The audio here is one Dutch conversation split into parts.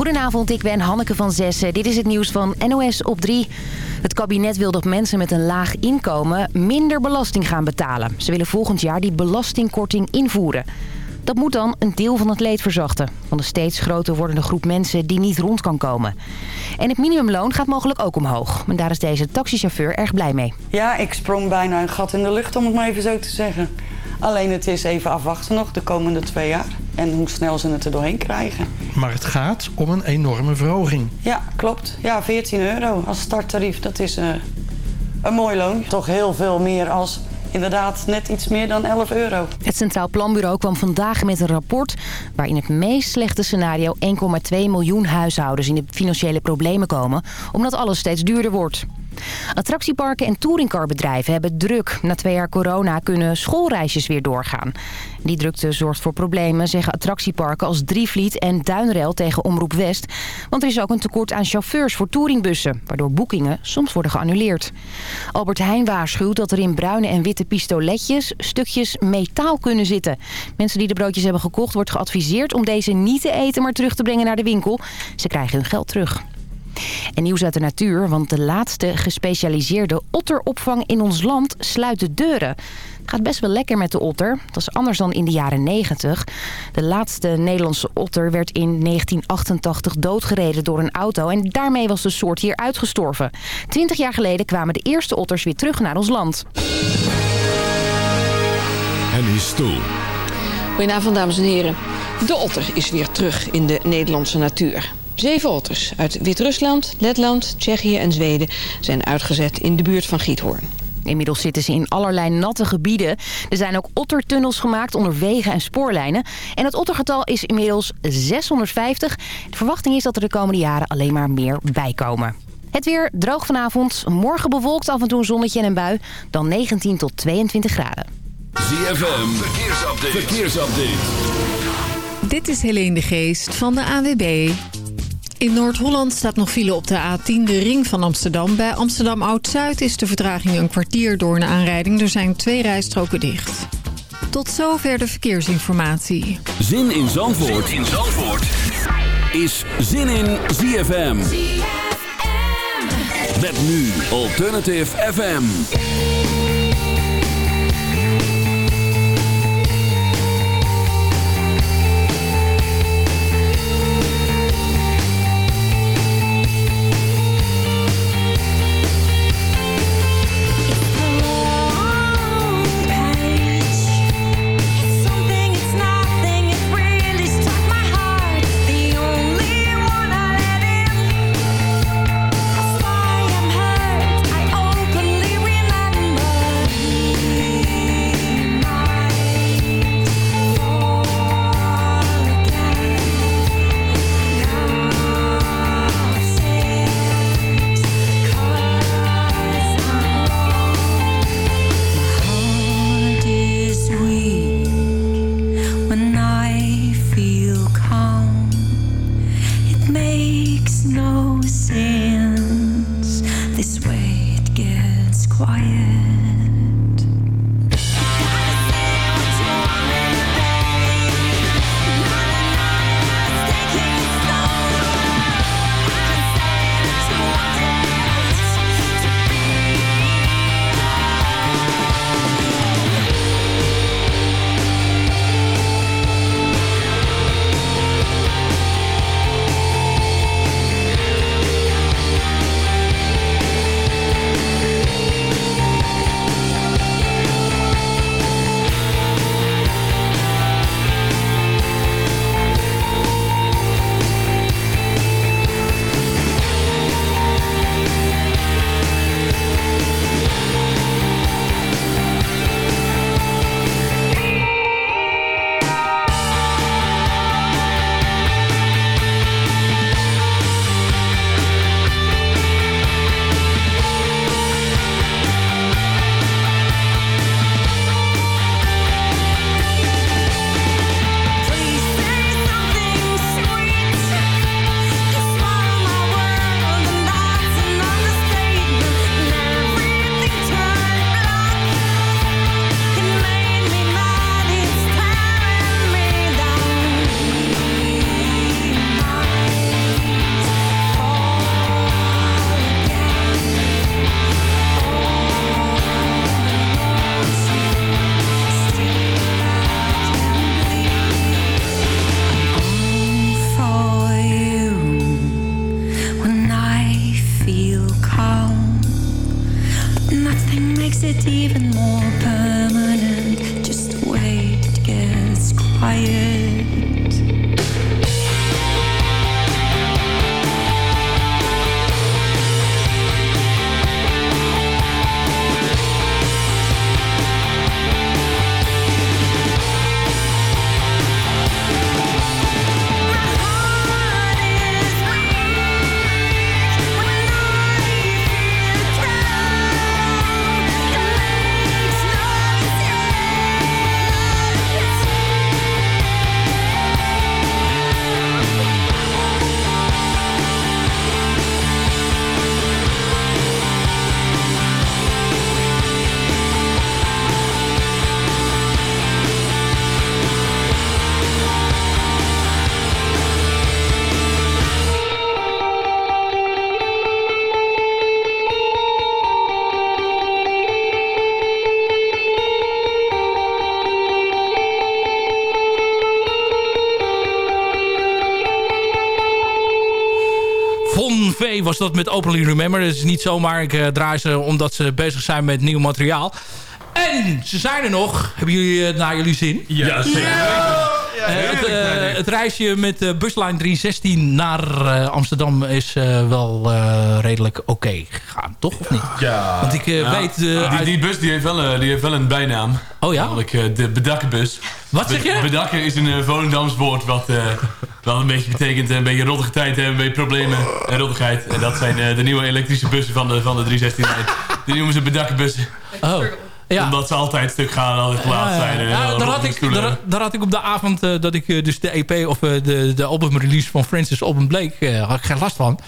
Goedenavond, ik ben Hanneke van Zessen. Dit is het nieuws van NOS op 3. Het kabinet wil dat mensen met een laag inkomen minder belasting gaan betalen. Ze willen volgend jaar die belastingkorting invoeren. Dat moet dan een deel van het leed verzachten. Van de steeds groter wordende groep mensen die niet rond kan komen. En het minimumloon gaat mogelijk ook omhoog. En daar is deze taxichauffeur erg blij mee. Ja, ik sprong bijna een gat in de lucht om het maar even zo te zeggen. Alleen het is even afwachten nog de komende twee jaar. En hoe snel ze het er doorheen krijgen. Maar het gaat om een enorme verhoging. Ja, klopt. Ja, 14 euro als starttarief. Dat is uh, een mooi loon. Toch heel veel meer als inderdaad net iets meer dan 11 euro. Het Centraal Planbureau kwam vandaag met een rapport... waarin het meest slechte scenario 1,2 miljoen huishoudens in de financiële problemen komen... omdat alles steeds duurder wordt. Attractieparken en touringcarbedrijven hebben druk. Na twee jaar corona kunnen schoolreisjes weer doorgaan. Die drukte zorgt voor problemen, zeggen attractieparken als Drievliet en Duinrel tegen Omroep West. Want er is ook een tekort aan chauffeurs voor touringbussen, waardoor boekingen soms worden geannuleerd. Albert Heijn waarschuwt dat er in bruine en witte pistoletjes stukjes metaal kunnen zitten. Mensen die de broodjes hebben gekocht wordt geadviseerd om deze niet te eten, maar terug te brengen naar de winkel. Ze krijgen hun geld terug. En nieuws uit de natuur, want de laatste gespecialiseerde otteropvang in ons land sluit de deuren. Het gaat best wel lekker met de otter. Dat is anders dan in de jaren 90. De laatste Nederlandse otter werd in 1988 doodgereden door een auto. En daarmee was de soort hier uitgestorven. Twintig jaar geleden kwamen de eerste otters weer terug naar ons land. En is stoel. Goedenavond, dames en heren. De otter is weer terug in de Nederlandse natuur. Zeven otters uit Wit-Rusland, Letland, Tsjechië en Zweden zijn uitgezet in de buurt van Giethoorn. Inmiddels zitten ze in allerlei natte gebieden. Er zijn ook ottertunnels gemaakt onder wegen en spoorlijnen. En het ottergetal is inmiddels 650. De verwachting is dat er de komende jaren alleen maar meer bijkomen. Het weer droog vanavond. Morgen bewolkt af en toe een zonnetje en een bui. Dan 19 tot 22 graden. ZFM, verkeersupdate. verkeersupdate. Dit is Helene de Geest van de AWB. In Noord-Holland staat nog file op de A10, de ring van Amsterdam. Bij Amsterdam Oud-Zuid is de vertraging een kwartier door een aanrijding. Er zijn twee rijstroken dicht. Tot zover de verkeersinformatie. Zin in Zandvoort, zin in Zandvoort. is Zin in ZFM. ZFM. Met nu Alternative FM. Dat met Openly Remember. Het is niet zomaar, ik uh, draai ze omdat ze bezig zijn met nieuw materiaal. En ze zijn er nog. Hebben jullie uh, naar jullie zin? Ja, zeker. Ja. Uh, het, uh, het, reisje met uh, buslijn 316 naar Amsterdam is wel redelijk oké okay gegaan, toch? Of niet? Ja. Want ik ja. weet... Die, uit... die, bus die heeft, wel, die heeft wel een bijnaam. Oh ja? Namelijk de bedakkenbus. Wat zeg je? Be bedakken is een Volendams woord wat wel een beetje betekent een beetje rottige tijd hebben, een beetje problemen en rottigheid. En dat zijn de nieuwe elektrische bussen van de, van de 316 Die noemen ze bedakkenbussen. Oh. Ja. Omdat ze altijd stuk gaan altijd laat zijn. Ja, daar, had ik, daar, daar, had ik op de avond uh, dat ik uh, dus de EP of uh, de, de albumrelease van Francis Album Blake had ik geen last van.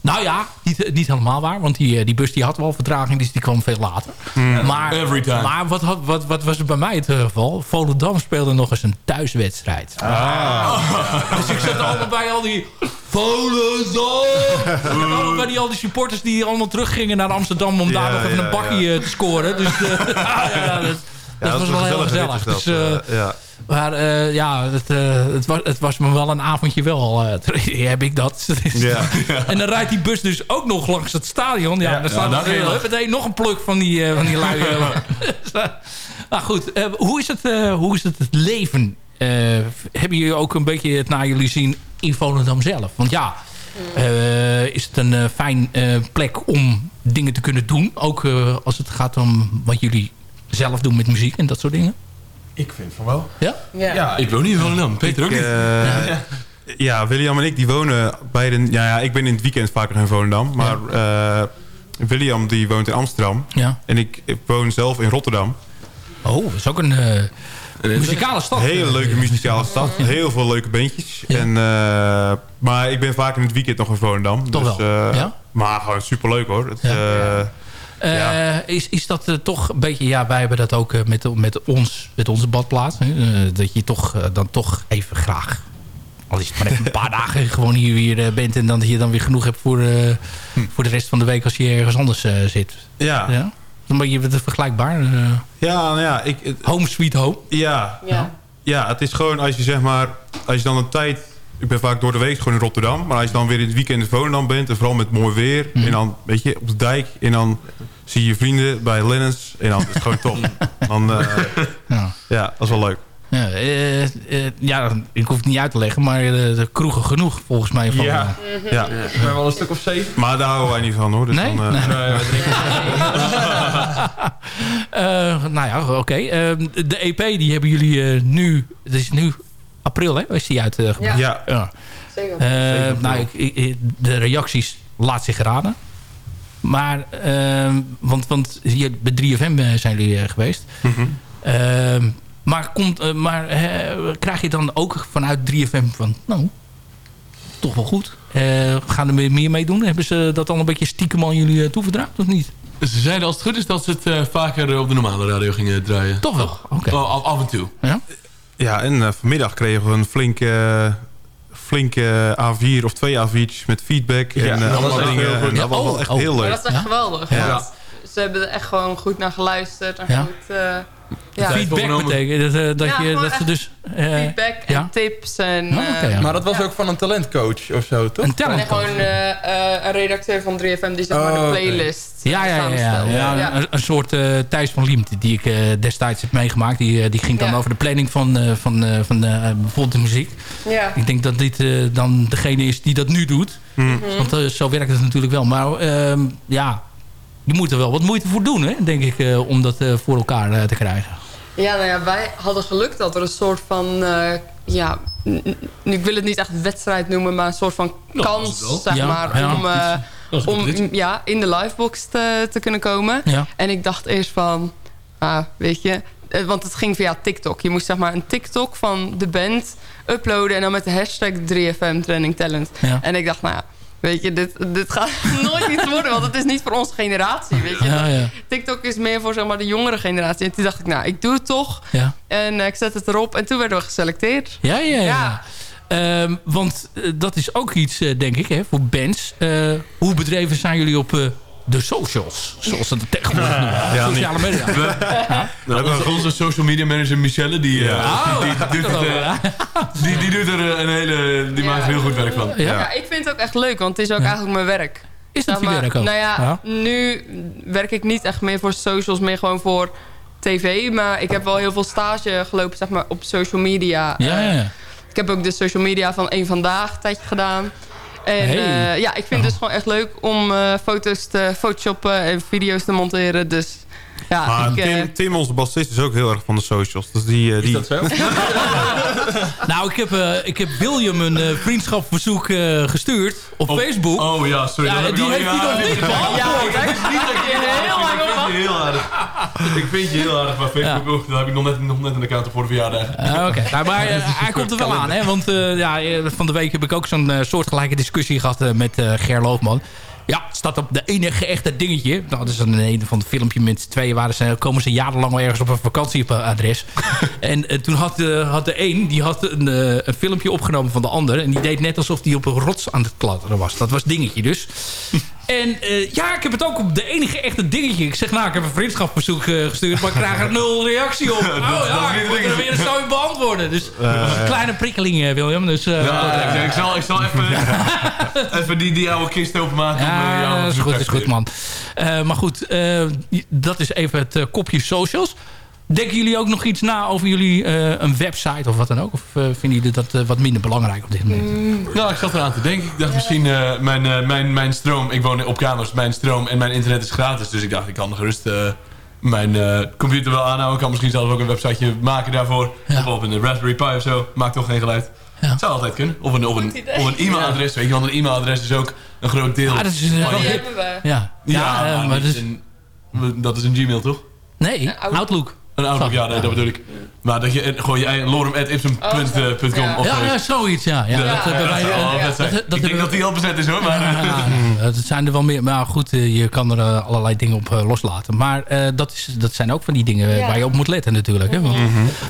Nou ja, niet, niet helemaal waar. Want die, die bus die had wel vertraging, dus die kwam veel later. Mm. Maar, maar wat, wat, wat was er bij mij het geval? Volendam speelde nog eens een thuiswedstrijd. Ah. Dus ik zat allemaal bij al die... Volendam! bij die, al die supporters die allemaal teruggingen naar Amsterdam... om Ja, daar nog even ja, een bakje ja. te scoren. Dus uh, ja, dat, dat was wel heel gezellig. Dus, uh, ja. Maar uh, ja, het, uh, het, was, het was me wel een avondje wel. Uh, heb ik dat. Ja. en dan rijdt die bus dus ook nog langs het stadion. Ja, Ja, dan staat ja, er dat heel, meteen nog een pluk van die, van die lui. nou goed, hoe, is het, hoe is het het leven? hebben jullie ook een beetje het naar jullie zien in Volendam zelf? Want ja, is het een fijn plek om dingen te kunnen doen? Ook als het gaat om wat jullie zelf doen met muziek en dat soort dingen? Ik vind van wel. Ja? Ja, ja. ik woon niet in Volendam. Peter ook niet. Uh, ja. ja, William en ik die wonen beiden... Ja, ja, ik ben in het weekend vaker in Volendam. Maar ja. uh, William die woont in Amsterdam. Ja. En ik, ik woon zelf in Rotterdam. Oh, dat is ook een... Muzikale stad. Hele leuke muzikale stad. Heel veel leuke bandjes. Ja. En, uh, maar ik ben vaak in het weekend nog in Volendam. Toch dus, wel? Uh, ja? Maar gewoon superleuk hoor. Het, ja. Uh, ja. is, is dat uh, toch een beetje... Ja, wij hebben dat ook uh, met, met, ons, met onze badplaats. dat je toch dan toch even graag... Al is het maar even een paar dagen gewoon hier weer bent... en dan dat je dan weer genoeg hebt voor, hm. voor de rest van de week... als je ergens anders zit. Ja. ja? Een beetje vergelijkbaar. ja, nou ja. Ik, het, home sweet home. Ja. ja. Ja, het is gewoon als je zeg maar... Als je dan een tijd ik ben vaak door de week gewoon in Rotterdam. Maar als je dan weer in het weekend in Volendam bent... en vooral met mooi weer... Mm. en dan, weet je, op de dijk... en dan zie je je vrienden bij Lennons... en dan is het gewoon top. Dan, uh, ja. ja, dat is wel leuk. Ja, uh, uh, ja, ik hoef het niet uit te leggen... maar de kroegen genoeg, volgens mij. Van, ja. -hmm. ja. ja. We hebben wel een stuk of zeven. Maar daar houden wij niet van, hoor. Dus nee? Dan, nee, nee, Nou ja, oké. Okay. de EP, die hebben jullie nu... Het is nu april, hè? Is die uitgebracht? Ja. ja. Zeker. Uh, nou, ik, ik, de reacties laat zich raden. Maar, uh, want, want hier bij 3FM zijn jullie uh, geweest. Mhm. Mm -hmm. Maar komt, maar krijg je dan ook vanuit 3FM van, nou, toch wel goed. gaan er meer mee doen? Hebben ze dat al een beetje stiekem aan jullie toevertrouwd of niet? Ze zeiden als het goed is dat ze het vaker op de normale radio gingen draaien. Toch wel? Oké. Okay. Af, af en toe. Ja? Ja, en uh, vanmiddag kregen we een flinke, uh, flinke A4 of twee A4'tjes met feedback. Ja, en uh, allemaal dingen. En dat was wel echt oh, heel leuk. Maar dat is echt ja? geweldig. Ja. We hebben er echt gewoon goed naar geluisterd. En Ja. goed, eh, ja. Feedback betekent dat, eh, dat, Ja, je, dat ze dus... eh, feedback en ja? tips. En, Oh, oké, eh, ja. Maar dat was ook van een talentcoach of zo, toch? Een en talentcoach. gewoon eh, eh, een redacteur van 3FM die zeg maar Oh, de oké. playlist Ja, ja, ja, ja, ja. Ja. Een, een soort eh Thijs van Liemt die ik eh, destijds heb meegemaakt. Die, die ging dan Ja. over de planning van, eh, van, eh, van bijvoorbeeld de muziek. Ja. Ik denk dat dit eh, dan degene is die dat nu doet. Mhm. Want zo werkt het natuurlijk wel. Maar ehm, ja, je moet er wel wat moeite voor doen, hè, denk ik, eh, om dat eh, voor elkaar eh, te krijgen. Ja, nou ja, wij hadden geluk dat er een soort van... ja, ik wil het niet echt wedstrijd noemen... maar een soort van Ja, kans, zeg Ja, maar... ja, om, een om ja, in de livebox te, te kunnen komen. Ja. En ik dacht eerst van... Ah, weet je... Want het ging via TikTok. Je moest zeg maar een TikTok van de band uploaden... en dan met de hashtag 3FM Trending Talent. Ja. En ik dacht, nou ja... Weet je, dit, dit gaat nooit iets worden, want het is niet voor onze generatie, weet je. Ja, ja. TikTok is meer voor zeg maar, de jongere generatie. En toen dacht ik, nou, ik doe het toch. Ja. En eh, ik zet het erop. En toen werden we geselecteerd. Ja, ja, ja. Ehm, want eh, dat is ook iets, eh, denk ik, hè, voor bands. Hoe bedreven zijn jullie op de socials? Zoals ze het tegenwoordig noemen. Ja, Sociale nee. media. We- Nou, onze, onze social media manager Michelle, die, eh, die, doet eh, die, die doet er eh, een hele, die maakt er heel goed werk van. Ja. ik vind het ook echt leuk, want het is ook eigenlijk mijn werk. Is dat je maar, werk ook? Nou ja, Ja. nu werk ik niet echt meer voor socials, meer gewoon voor tv. Maar ik heb wel heel veel stage gelopen zeg maar, op social media. Ja, ja, ja. Ik heb ook de social media van Eén Vandaag een tijdje gedaan. En Hey. eh, ja, ik vind het dus gewoon echt leuk om eh, foto's te photoshoppen en video's te monteren. Dus ja, Maar ik, eh, Tim, Tim, onze bassist, is ook heel erg van de socials. Dus die, eh, die... dat zo? Nou, ik heb, eh, ik heb William een vriendschapverzoek eh, gestuurd op Facebook. Oh ja, sorry. Ja, dat heb die ik al- heeft hij ja, nog niet ja, beantwoord. Ja, daar niet dat je heel lang Ik op vind je heel aardig. Ik vind je heel aardig, maar Facebook ook. Daar heb ik nog net, nog net een account op voor de verjaardag. Ah, Oké, nou, maar hij komt er wel aan. Hè? Want eh, ja, van de week heb ik ook zo'n eh, soortgelijke discussie gehad eh, met eh Ger Loofman. Ja, staat op de enige echte dingetje. Nou, dat is een, een van het filmpje met z'n tweeën. Waren ze, komen ze jarenlang wel ergens op een vakantieadres. en eh, toen had, eh, had de een die had een, eh, een filmpje opgenomen van de ander. En die deed net alsof die op een rots aan het klatteren was. Dat was dingetje dus. En eh, ja, ik heb het ook op de enige echte dingetje. Ik zeg, nou, ik heb een vriendschapsverzoek eh, gestuurd, maar ik krijg er nul reactie op. Oh dat ja, ik moet er weer zo in beantwoorden. Dus dat was een kleine prikkeling, eh, William. Dus, eh, Ja, ik, ik zal, ik zal even, even die, die oude kist openmaken. ja, dat is goed, is goed, man. Eh, maar goed, eh, dat is even het kopje socials. Denken jullie ook nog iets na over jullie eh, een website of wat dan ook? Of eh, vinden jullie dat eh, wat minder belangrijk op dit moment? Nou, ik zat eraan te denken. Ik dacht misschien, eh, mijn, eh, mijn, mijn stroom... Ik woon op kamers, mijn stroom en mijn internet is gratis. Dus ik dacht, ik kan gerust eh, mijn eh, computer wel aanhouden. Ik kan misschien zelf ook een websiteje maken daarvoor. Of op een Raspberry Pi of zo. Maakt toch geen geluid. Zou altijd kunnen. Of een, of een, of een e-mailadres. Weet je, want een e-mailadres is ook een groot deel. Ah, dat is, van die hebben we. Ja, ja, Ja, maar maar dat, is dus, een, dat is een Gmail, toch? nee, Outlook. Een Outlook, ja, nee, dat bedoel ik. Maar dat je eh, gewoon je eigen lorem.ipsum.com Ja. of Ja, zo. ja, zoiets, ja. ja, dat hebben wij, eh, dat- ik denk dat die al bezet is hoor. Maar, Ja, dat zijn er wel meer. Maar goed, eh, je kan er eh, allerlei dingen op eh, loslaten. Maar eh, dat, is, dat zijn ook van die dingen Ja. waar je op moet letten natuurlijk. Hè? Want,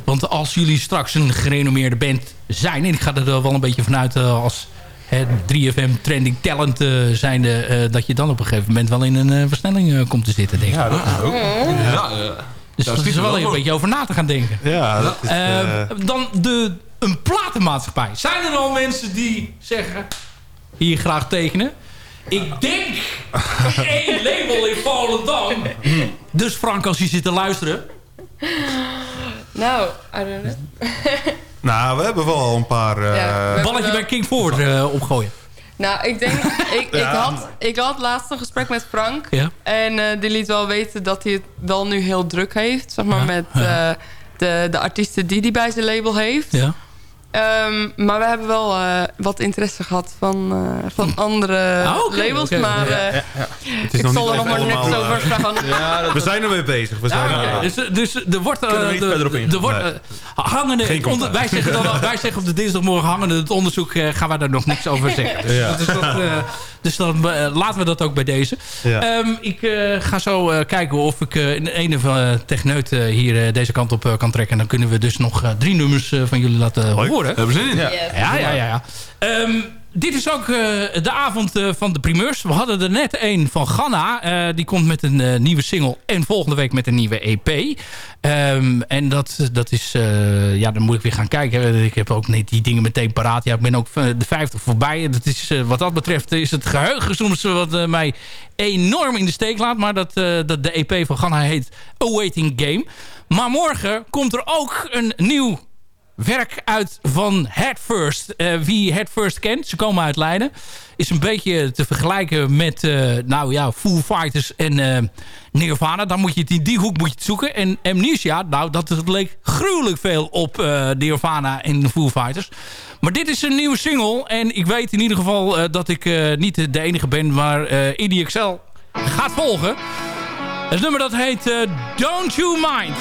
want als jullie straks een gerenommeerde band zijn... en ik ga er wel een beetje vanuit eh, als hè, 3FM Trending Talent uh, zijnde... eh, dat je dan op een gegeven moment wel in een eh, versnelling eh, komt te zitten, denk ik. Ja, dat is ook. ja, eh, dus daar dat is er we wel wel een beetje over na te gaan denken. Ja, dat is... Eh, dan de, een platenmaatschappij. Zijn er al mensen die zeggen... hier graag tekenen? Ik denk één label in Volendam. Dus Frank, als je zit te luisteren... Nou, I don't know. nou, we hebben wel een paar... eh, Ja, balletje bij King Forward eh, opgooien. Nou, ik denk... Ik, ik, had, ik had laatst een gesprek met Frank. Ja. En eh, die liet wel weten dat hij het wel nu heel druk heeft. Zeg maar Ja, met eh, de, de artiesten die hij bij zijn label heeft. Ja. Ehm, maar we hebben wel eh, wat interesse gehad van, eh, van andere Ah, labels. Maar Ja, eh, het is ik nog zal er niet nog maar niks over zeggen. Ja, we zijn ermee bezig. We zijn Ja, er-. Dus, dus er wordt... we niet verder op er wordt Nee. hangende, onder- wij, zeggen dan, wij zeggen op de dinsdagmorgen hangende het onderzoek... eh, gaan wij daar nog niks over zeggen. Dus, Ja. dat is dat, eh, dus dan eh, laten we dat ook bij deze. Ja. Ehm, ik eh, ga zo eh, kijken of ik eh, in een of uh, techneut eh, hier deze kant op eh, kan trekken. En dan kunnen we dus nog eh, drie nummers eh, van jullie laten horen. hebben we zin in. Ja. Ja, ja, ja. ja. Ehm, dit is ook eh, de avond eh, van de primeurs. We hadden er net een van Ganna. Eh, die komt met een nieuwe single. En volgende week met een nieuwe EP. Ehm, en dat, dat is... ja, dan moet ik weer gaan kijken. Ik heb ook niet die dingen meteen paraat. Ja, ik ben ook de 50 voorbij. Dat is, wat dat betreft is het geheugen soms wat mij enorm in de steek laat. Maar dat, dat de EP van Ganna heet Awaiting Game. Maar morgen komt er ook een nieuw werk uit van Headfirst. Uh, wie Headfirst kent, ze komen uit Leiden. Is een beetje te vergelijken met uh, nou ja, Foo Fighters en uh, Nirvana. Dan moet je het in die hoek moet je zoeken. En Amnesia, nou dat leek gruwelijk veel op Nirvana en Foo Fighters. Maar dit is een nieuwe single. En ik weet in ieder geval dat ik niet de enige ben waar uh, XL gaat volgen. Het nummer dat heet Don't You Mind.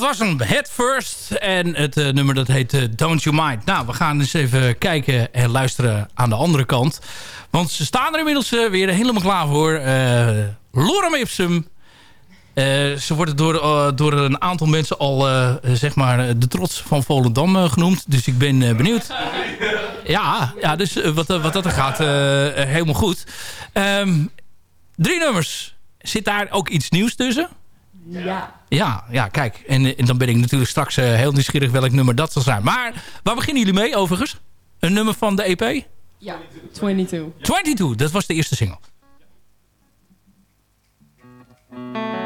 Dat was een Head First. En het uh, nummer dat heet uh, Don't You Mind. Nou, we gaan eens even kijken en luisteren aan de andere kant. Want ze staan er inmiddels uh, weer helemaal klaar voor. Lorem Ipsum. ze worden door, door een aantal mensen al zeg maar de trots van Volendam genoemd. Dus ik ben benieuwd. Ja, ja dus wat, wat dat er gaat, helemaal goed. Um, drie nummers. Zit daar ook iets nieuws tussen? Ja. Ja, ja kijk. En, en dan ben ik natuurlijk straks uh, heel nieuwsgierig welk nummer dat zal zijn. Maar waar beginnen jullie mee overigens? Een nummer van de EP? Ja, 22. 22, dat was de eerste single. ja.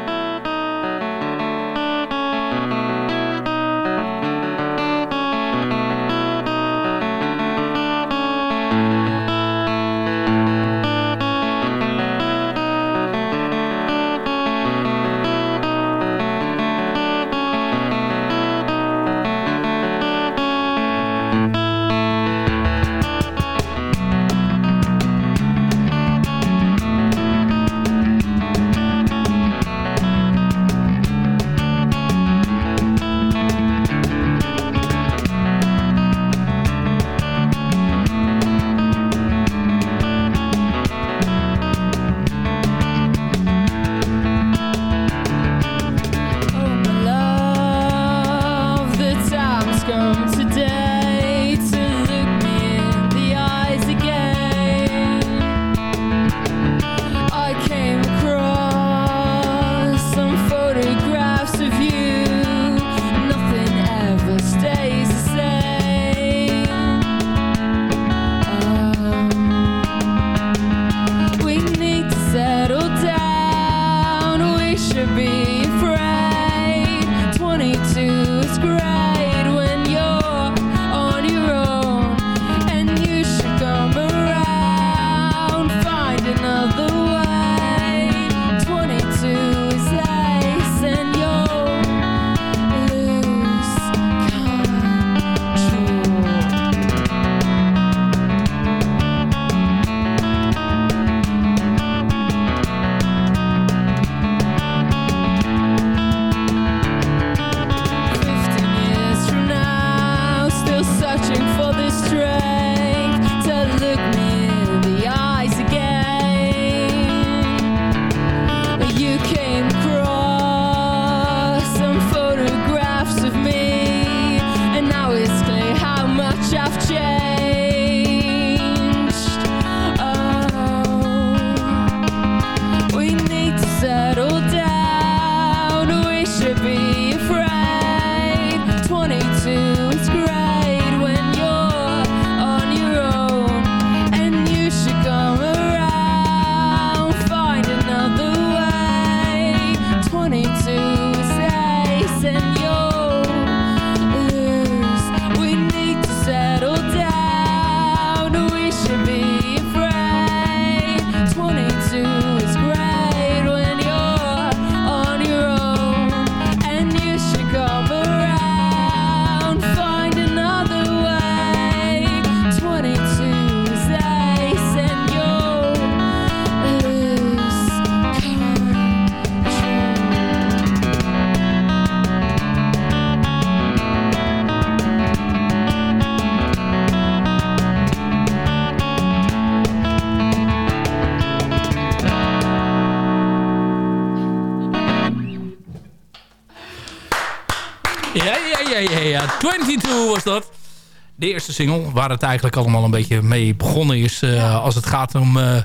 De eerste single, waar het eigenlijk allemaal een beetje mee begonnen is... eh, als het gaat om eh,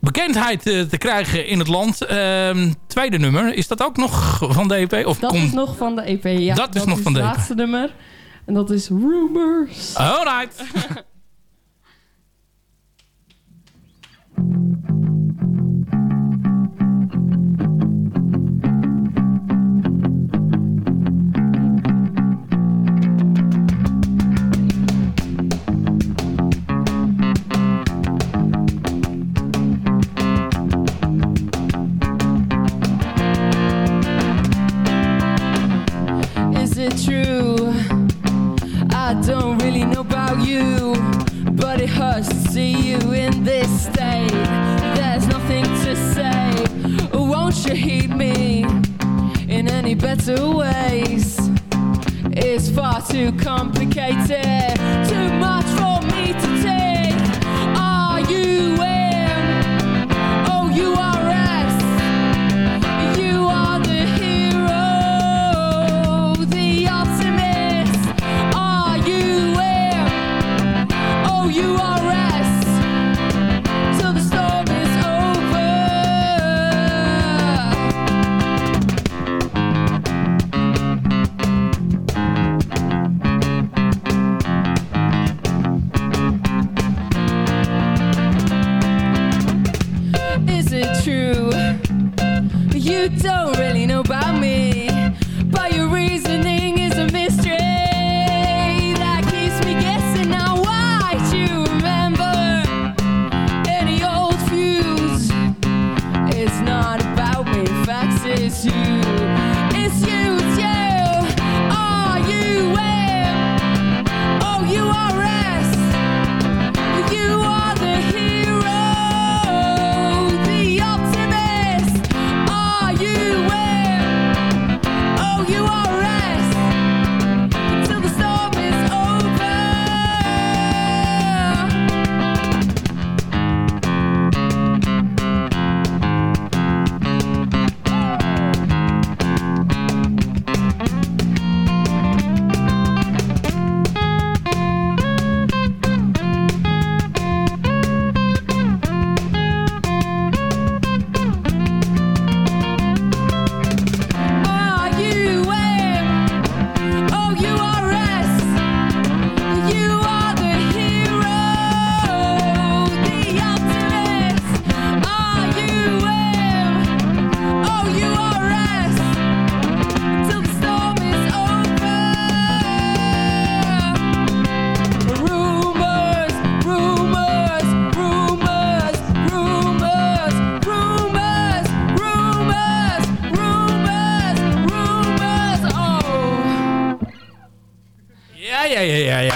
bekendheid eh, te krijgen in het land. Ehm, tweede nummer, is dat ook nog van de EP? Of Dat komt- is nog van de EP, ja. Dat is nog van de het EP. laatste nummer. En dat is Rumors. Alright. you heed me in any better ways? It's far too complicated, too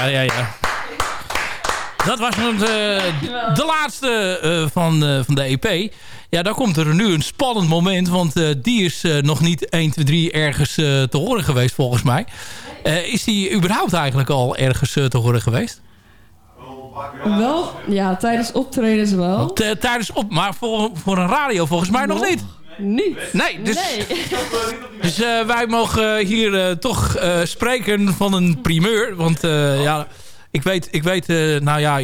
ja, ja, ja. Dat was het, eh, de laatste eh, van, eh, van de EP. Ja, daar komt er nu een spannend moment. Want die is nog niet 1, 2, 3 ergens te horen geweest volgens mij. Is die überhaupt eigenlijk al ergens te horen geweest? Wel, ja, tijdens optredens wel. Tijdens op, maar voor, voor een radio volgens mij nog, niet. Niet. Nee, dus, Nee. dus eh, wij mogen hier eh, toch eh, spreken van een primeur. Want ja, ik weet, ik weet nou ja,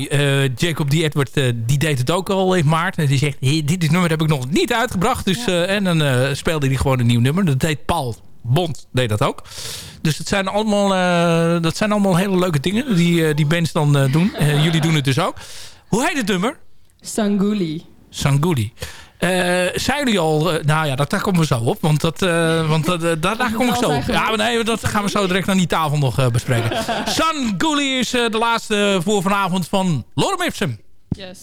Jacob D. Edward, die deed het ook al in maart. En die zegt, "Hey, dit nummer heb ik nog niet uitgebracht. Dus, en dan speelde hij gewoon een nieuw nummer. Dat deed Paul Bond, deed dat ook. Dus het zijn allemaal, dat zijn allemaal hele leuke dingen die, die bands dan doen. Jullie doen het dus ook. Hoe heet het nummer? Sanguli. Sanguli. Eh, zijn jullie al... eh, nou ja, dat, daar komen we zo op. Want, dat, eh, want dat, daar, daar kom ik zo op. Ja, maar nee, dat gaan we zo direct aan die tafel nog bespreken. Sanguli is eh, de laatste voor vanavond van Lorem Ipsum. Yes.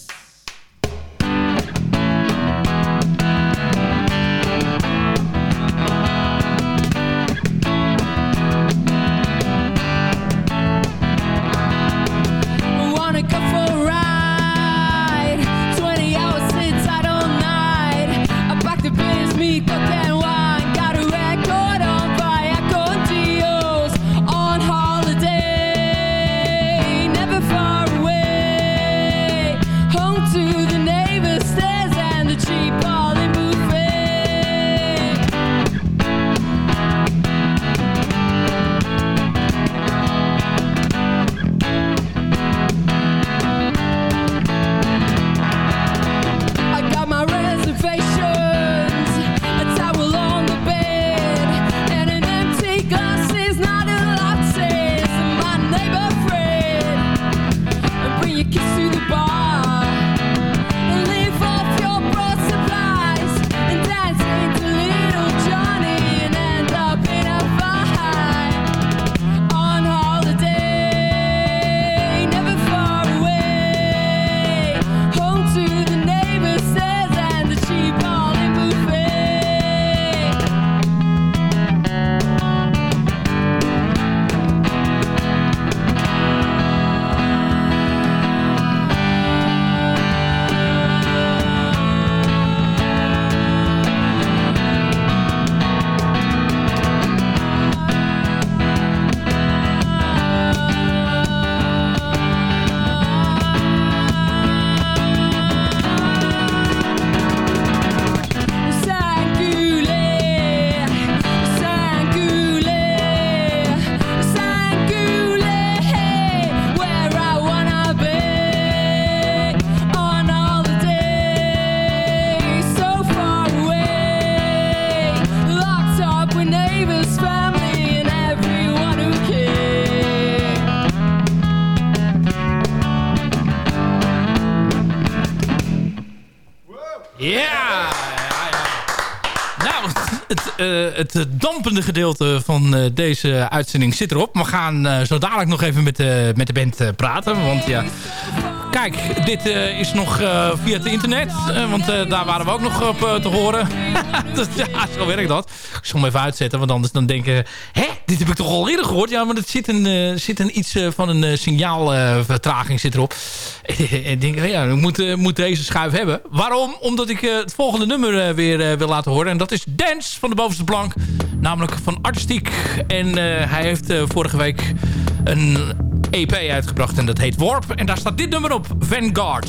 Het, eh, het dampende gedeelte van eh, deze uitzending zit erop. We gaan eh, zo dadelijk nog even met, de met de band eh, praten. Want ja, kijk, dit eh, is nog eh, via het internet. eh, want eh, daar waren we ook nog op eh, te horen. ja, zo werkt dat. Ik zal hem even uitzetten, want anders dan denken... Hè, dit heb ik toch al eerder gehoord? Ja, maar er zit een, eh, zit een iets eh, van een eh, signaalvertraging zit erop. ik denk, ja, ik moet, eh, moet deze schuif hebben. Waarom? Omdat ik eh, het volgende nummer eh, weer eh, wil laten horen. En dat is Dance van de plank. Namelijk van Artistiek. En eh, hij heeft eh, vorige week een EP uitgebracht. En dat heet Warp. En daar staat dit nummer op. Vanguard.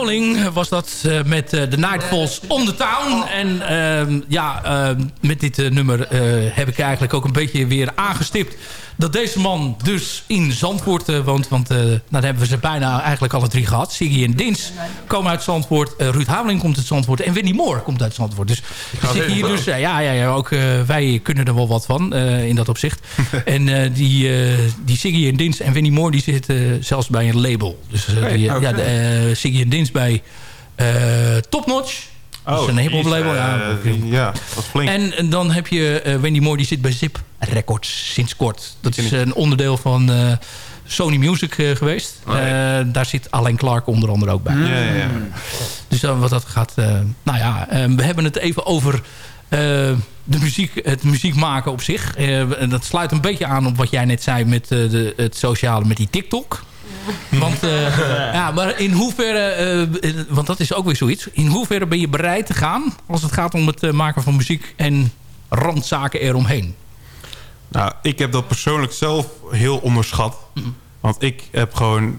Houweling was dat eh, met eh, The Nightfalls on the Town. En ehm, ja, ehm, met dit eh, nummer eh, heb ik eigenlijk ook een beetje weer aangestipt... dat deze man dus in Zandvoort eh, woont. Want nou, dan hebben we ze bijna eigenlijk alle drie gehad. Siggy en Dins komen uit Zandvoort. Eh, Ruud Houweling komt uit Zandvoort. En Wendy Moore komt uit Zandvoort. Dus we zitten hier dus... ja, ja, ja, ook wij kunnen er wel wat van in dat opzicht. en die, die Siggy en Dins en Wendy Moore... die zitten zelfs bij een label. Dus die, ja, Siggy en Dins bij eh Notch. dat is een hip-hop die is, label. ja, eh, ja, dat is flink. en, dan heb je eh, Wendy Moore, die zit bij Zip Records sinds kort. Dat is een onderdeel van eh, Sony Music geweest. Oh, ja. Daar zit Alain Clark onder andere ook bij. Ja, ja, ja. Dus dan wat dat gaat... nou ja, we hebben het even over de muziek, het muziek maken op zich. En dat sluit een beetje aan op wat jij net zei met de, het sociale, met die TikTok. Want, eh, ja, maar in hoeverre, eh, want dat is ook weer zoiets. In hoeverre ben je bereid te gaan als het gaat om het eh, maken van muziek en randzaken eromheen? Nou, ik heb dat persoonlijk zelf heel onderschat. Want ik heb gewoon...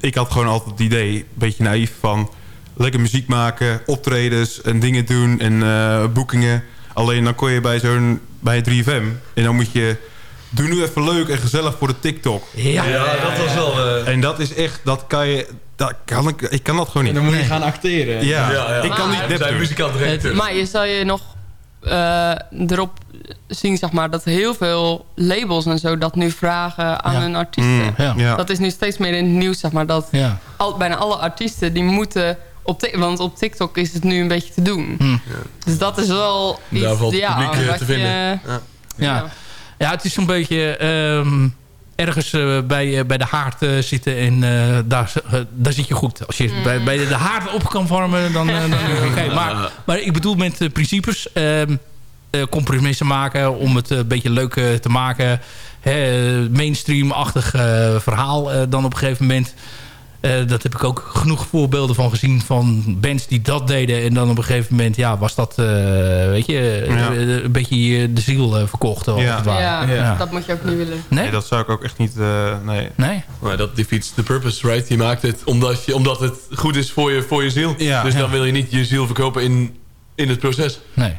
Ik had gewoon altijd het idee, een beetje naïef, van... lekker muziek maken, optredens en dingen doen en eh, boekingen. Alleen dan kon je bij zo'n bij 3FM... en dan moet je... Doe nu even leuk en gezellig voor de TikTok. Ja, Ja, dat was wel... eh, En dat is echt, dat kan je... Dat kan ik, ik kan dat gewoon niet. En dan moet je gaan acteren. Ja, Ja, ja. ik kan niet zijn muzikant direct. Maar je zou je nog eh, erop zien, zeg maar, dat heel veel labels en zo dat nu vragen aan Ja. hun artiesten. Mm, ja. Ja. Dat is nu steeds meer in het nieuws, zeg maar, dat Ja. al, bijna alle artiesten die moeten op Tik- want op TikTok is het nu een beetje te doen. Hm. Dus dat is wel iets, Daar valt ja, publiek, eh, te vinden. je- Ja. Ja. Ja, het is zo'n beetje ehm, ergens eh, bij, eh, bij de haard eh, zitten en daar, daar zit je goed. Als je bij, bij de, haard op kan warmen, dan... dan. Maar, maar ik bedoel met principes... ehm, eh, compromissen maken om het een beetje leuk te maken. Mainstream-achtig verhaal dan op een gegeven moment... Eh, dat heb ik ook genoeg voorbeelden van gezien van bands die dat deden. En dan op een gegeven moment ja, was dat eh, weet je, Ja. eh, een beetje de ziel verkocht. als Ja. het ware. Ja, dat moet je ook niet willen. Nee? dat zou ik ook echt niet... eh, nee. Nee? Maar dat defeats the purpose, right? Je maakt het omdat, je, omdat het goed is voor je, voor je ziel. Ja. dus dan Ja. wil je niet je ziel verkopen in, in het proces. Nee.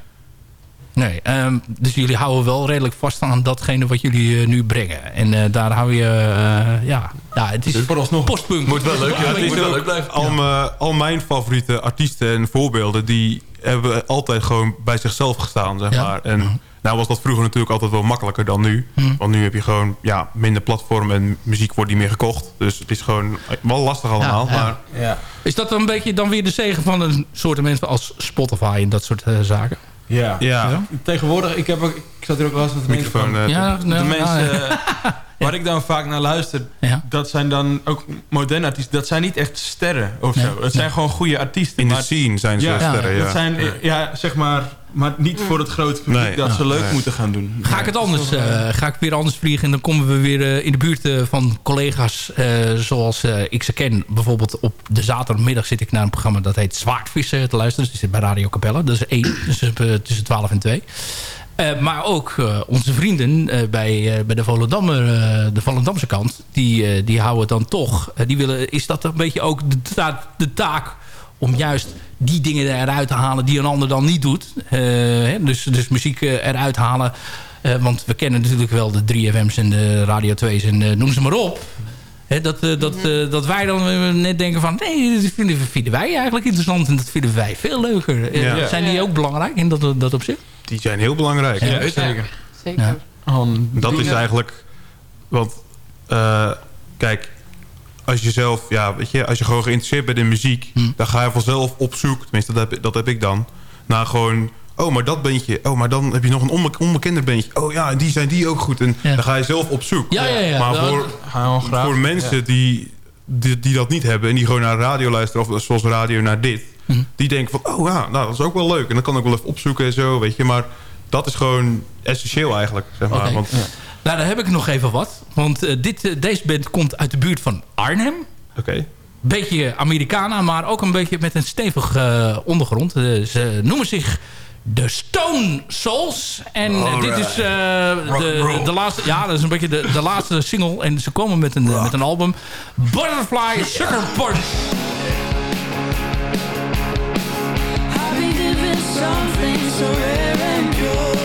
Nee, ehm, dus jullie houden wel redelijk vast aan datgene wat jullie eh, nu brengen. En eh, daar hou je, eh, ja, ja, het is vooralsnog postpunk. Moet wel leuk, ja, het moet is wel leuk blijven. al, mijn- al mijn favoriete artiesten en voorbeelden... die hebben altijd gewoon bij zichzelf gestaan, zeg Ja. maar. En nou was dat vroeger natuurlijk altijd wel makkelijker dan nu. Want nu heb je gewoon ja, minder platform en muziek wordt niet meer gekocht. Dus het is gewoon wel lastig allemaal. Ja, ja. Maar Ja. Is dat dan een beetje dan weer de zegen van een soort mensen als Spotify en dat soort zaken? Ja. ja, Tegenwoordig, ik, heb ook, ik zat hier ook wel eens met de microfoon... van... eh, Ja, De nou, mensen ah, eh, waar ik dan vaak naar luister, Ja. dat zijn dan ook moderne artiesten. Dat zijn niet echt sterren of Nee. zo. Het zijn gewoon goede artiesten. in de scene zijn ze Ja, sterren, ja. Dat zijn, eh, ja, zeg maar, maar niet voor het grote publiek Nee. dat ze leuk Nee. moeten gaan doen. Ga ik het anders, eh, ga ik weer anders vliegen en dan komen we weer eh, in de buurt eh, van collega's eh, zoals eh, ik ze ken. Bijvoorbeeld op de zaterdagmiddag zit ik naar een programma dat heet Zwaardvissen te luisteren. Dus die zit bij Radio Capelle. Dat is één, dus tussen 12 en 2. Eh, maar ook eh, onze vrienden eh, bij, eh, bij de, Volendammer, eh, de Volendamse kant... die, eh, die houden dan toch... die willen, is dat een beetje ook de, ta- de taak om juist die dingen eruit te halen... die een ander dan niet doet. Eh, hè, dus, dus muziek eh, eruit halen. Eh, want we kennen natuurlijk wel de 3FM's en de Radio 2's en noem ze maar op. Hè, dat, eh, dat, eh, dat wij dan net denken van... nee, dat vinden, vinden wij eigenlijk interessant... en dat vinden wij veel leuker. Ja. Zijn die ook belangrijk in dat, dat opzicht? Die zijn heel belangrijk. Ja, zeker. Zeker. Ja. Gewoon Dat is eigenlijk... Want, eh, kijk, als je zelf, ja, weet je, als je gewoon geïnteresseerd bent in muziek, Hm. dan ga je vanzelf op zoek, tenminste dat heb, dat heb ik dan, naar gewoon, oh, maar dat bandje, oh, maar dan heb je nog een onbe onbekender bandje, oh ja, en die zijn die ook goed. En Ja. dan ga je zelf op zoek. Ja, ja, ja. Maar voor, voor mensen die, die, die dat niet hebben en die gewoon naar radio luisteren, of zoals radio naar dit, Hm. die denken van, oh ja, nou, dat is ook wel leuk. En dan kan ik wel even opzoeken en zo, weet je, maar dat is gewoon essentieel eigenlijk, zeg maar. Want, Nou, dan heb ik nog even wat. Want eh, dit, eh, deze band komt uit de buurt van Arnhem. Oké. Beetje Americana, maar ook een beetje met een stevig eh, ondergrond. Ze noemen zich de Stone Souls. En dit is eh, de, de laatste, ja, dat is een beetje de, de laatste single. En ze komen met een, met een album. Butterfly Sugar Punch. Something so rare and pure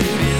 shady.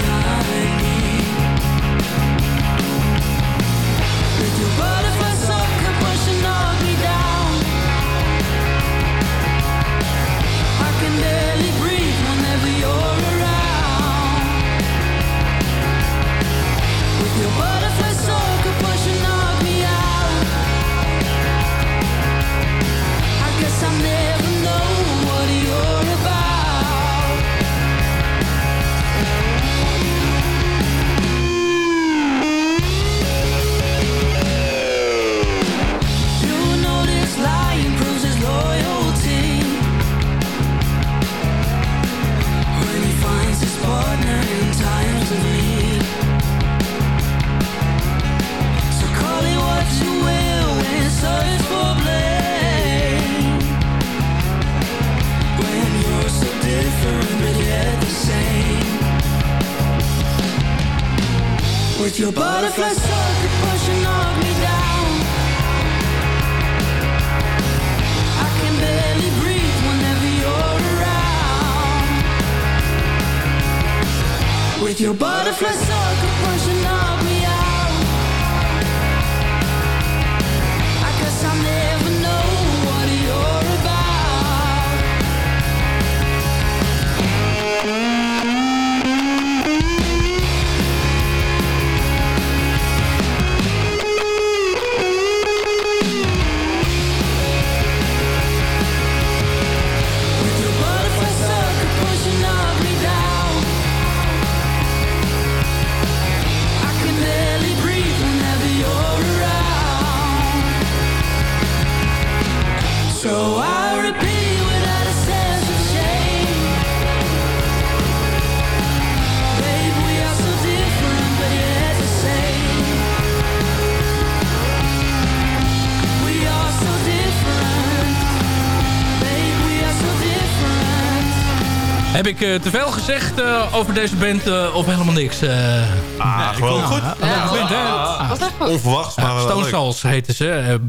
Heb ik eh, te veel gezegd eh, over deze band eh, of helemaal niks? eh? Ah, gewoon goed. Ja, ja, band, hè? Ah. Onverwachts, maar Stone leuk. Souls heten ze.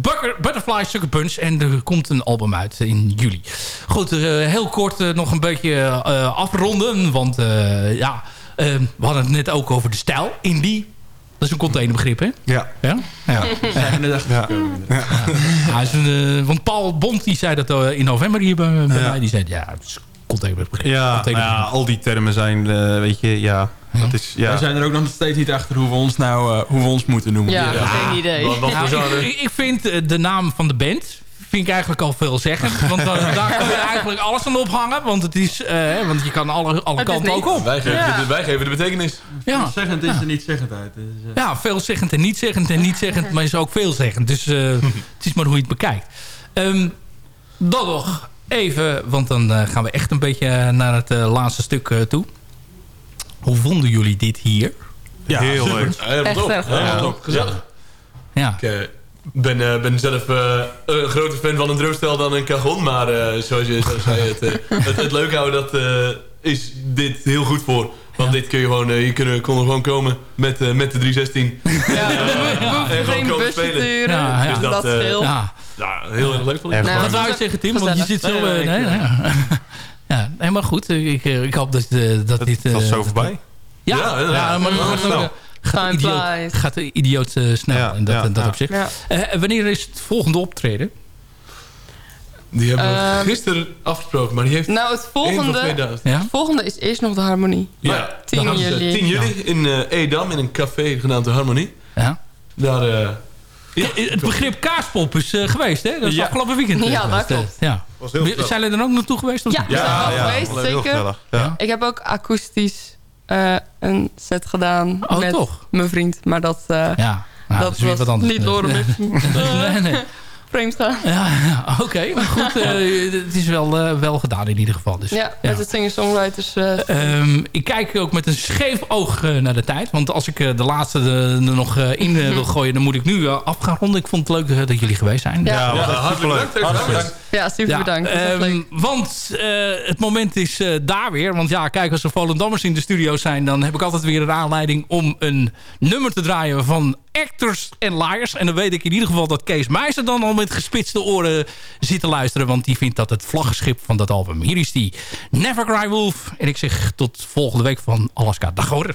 Butterfly Sucker Punch. En er komt een album uit in juli. Goed, eh, heel kort nog een beetje eh, afronden. Want eh, ja, we hadden het net ook over de stijl. Indie. Dat is een containerbegrip, hè? Ja. Ja? Ja. want Paul Bond die zei dat eh, in november hier bij, bij Ja. mij. Die zei, ja, het is Ja, nou ja, al die termen zijn, eh, weet je, ja. Dat is, ja. Wij zijn er ook nog steeds niet achter hoe we ons nou eh, hoe we ons moeten noemen. Ja, geen idee. Wat, wat Nou, ik, ik vind eh, de naam van de band vind ik eigenlijk al veelzeggend. Want eh, daar kun je eigenlijk alles aan ophangen. Want, het is, eh, want je kan alle, alle Het kanten ook op. Wij geven, Ja. de, wij geven de betekenis. Ja. Zeggend is er niet zeggend uit. Dus, ja, veelzeggend en niet zeggend. En niet zeggend, maar is ook veelzeggend. Dus eh, het is maar hoe je het bekijkt. Ehm, dan nog even, want dan eh, gaan we echt een beetje naar het eh, laatste stuk eh, toe. Hoe vonden jullie dit hier? Ja, heel leuk. Ja, helemaal top. erg Ja, goed. top. Gezellig. Ja. Ik eh, ben, eh, ben zelf eh, een groter fan van een drumstel dan een cajon. Maar eh, zoals je zei, het, eh, het, het leuk houden, dat eh, is dit heel goed voor. Want dit kun je gewoon, eh, je kunnen, kon er gewoon komen met, eh, met de 316. Ja, we En hoeven gewoon geen komen spelen. Ja, ja. Dus dat, dat, eh, scheelt. Ja. Heel erg leuk vond ik. Ja, Nou, Wat dat zou je is zeggen, Tim? Want je zit zo... Nee, eh, nee, nee, ik, nee. ja, nee, maar goed. Ik, eh, ik hoop dat, eh, dat Het dit... eh, was zo dat- voorbij. Ja, Ja, ja, ja. maar het Ja, gaat, snel. ook, gaat, idioot, gaat idioot eh, snel. Ja, en dat, ja, dat ja. op zich. Ja. Eh, wanneer is het volgende optreden? Die hebben we Ehm, gisteren afgesproken, maar die heeft Nou, het volgende, 2000. Ja? het volgende is eerst nog de harmonie. Ja, 10 dan- juli. 10 juli in eh, Edam in een café genaamd De Harmonie. Ja. Daar, eh, ja, Het begrip kaaspop is eh, geweest, hè? Dat is Ja. afgelopen weekend. Ja, dat klopt. Ja. Was heel gezellig. Zijn jullie er ook naartoe geweest? Of Ja, er al geweest, heel zeker. Ja. Ik heb ook akoestisch eh, een set gedaan Oh, met toch? mijn vriend. Maar dat, eh, Ja, nou, dat was niet door nee, nee. Vreemd gaan. Ja, ja oké. Maar goed, eh, het is wel, eh, wel gedaan in ieder geval. Dus, Ja, met het singer-songwriters. eh, Ehm, ik kijk ook met een scheef oog naar de tijd. Want als ik eh, de laatste er nog eh, in wil gooien... dan moet ik nu af gaan ronden. Ik vond het leuk dat jullie geweest zijn. Ja. Ja, ja, wat hartelijk bedankt. Hartelijk Hartelijk bedankt. Ja, super bedankt. Ehm, want eh, het moment is eh, daar weer. Want ja, kijk, als er Volendammers in de studio zijn... dan heb ik altijd weer een aanleiding om een nummer te draaien van Actors and Liars. En dan weet ik in ieder geval dat Kees Meijzer dan al met gespitste oren zit te luisteren. Want die vindt dat het vlaggenschip van dat album. Hier is die Never Cry Wolf. En ik zeg tot volgende week van Alaska. Dag hoor.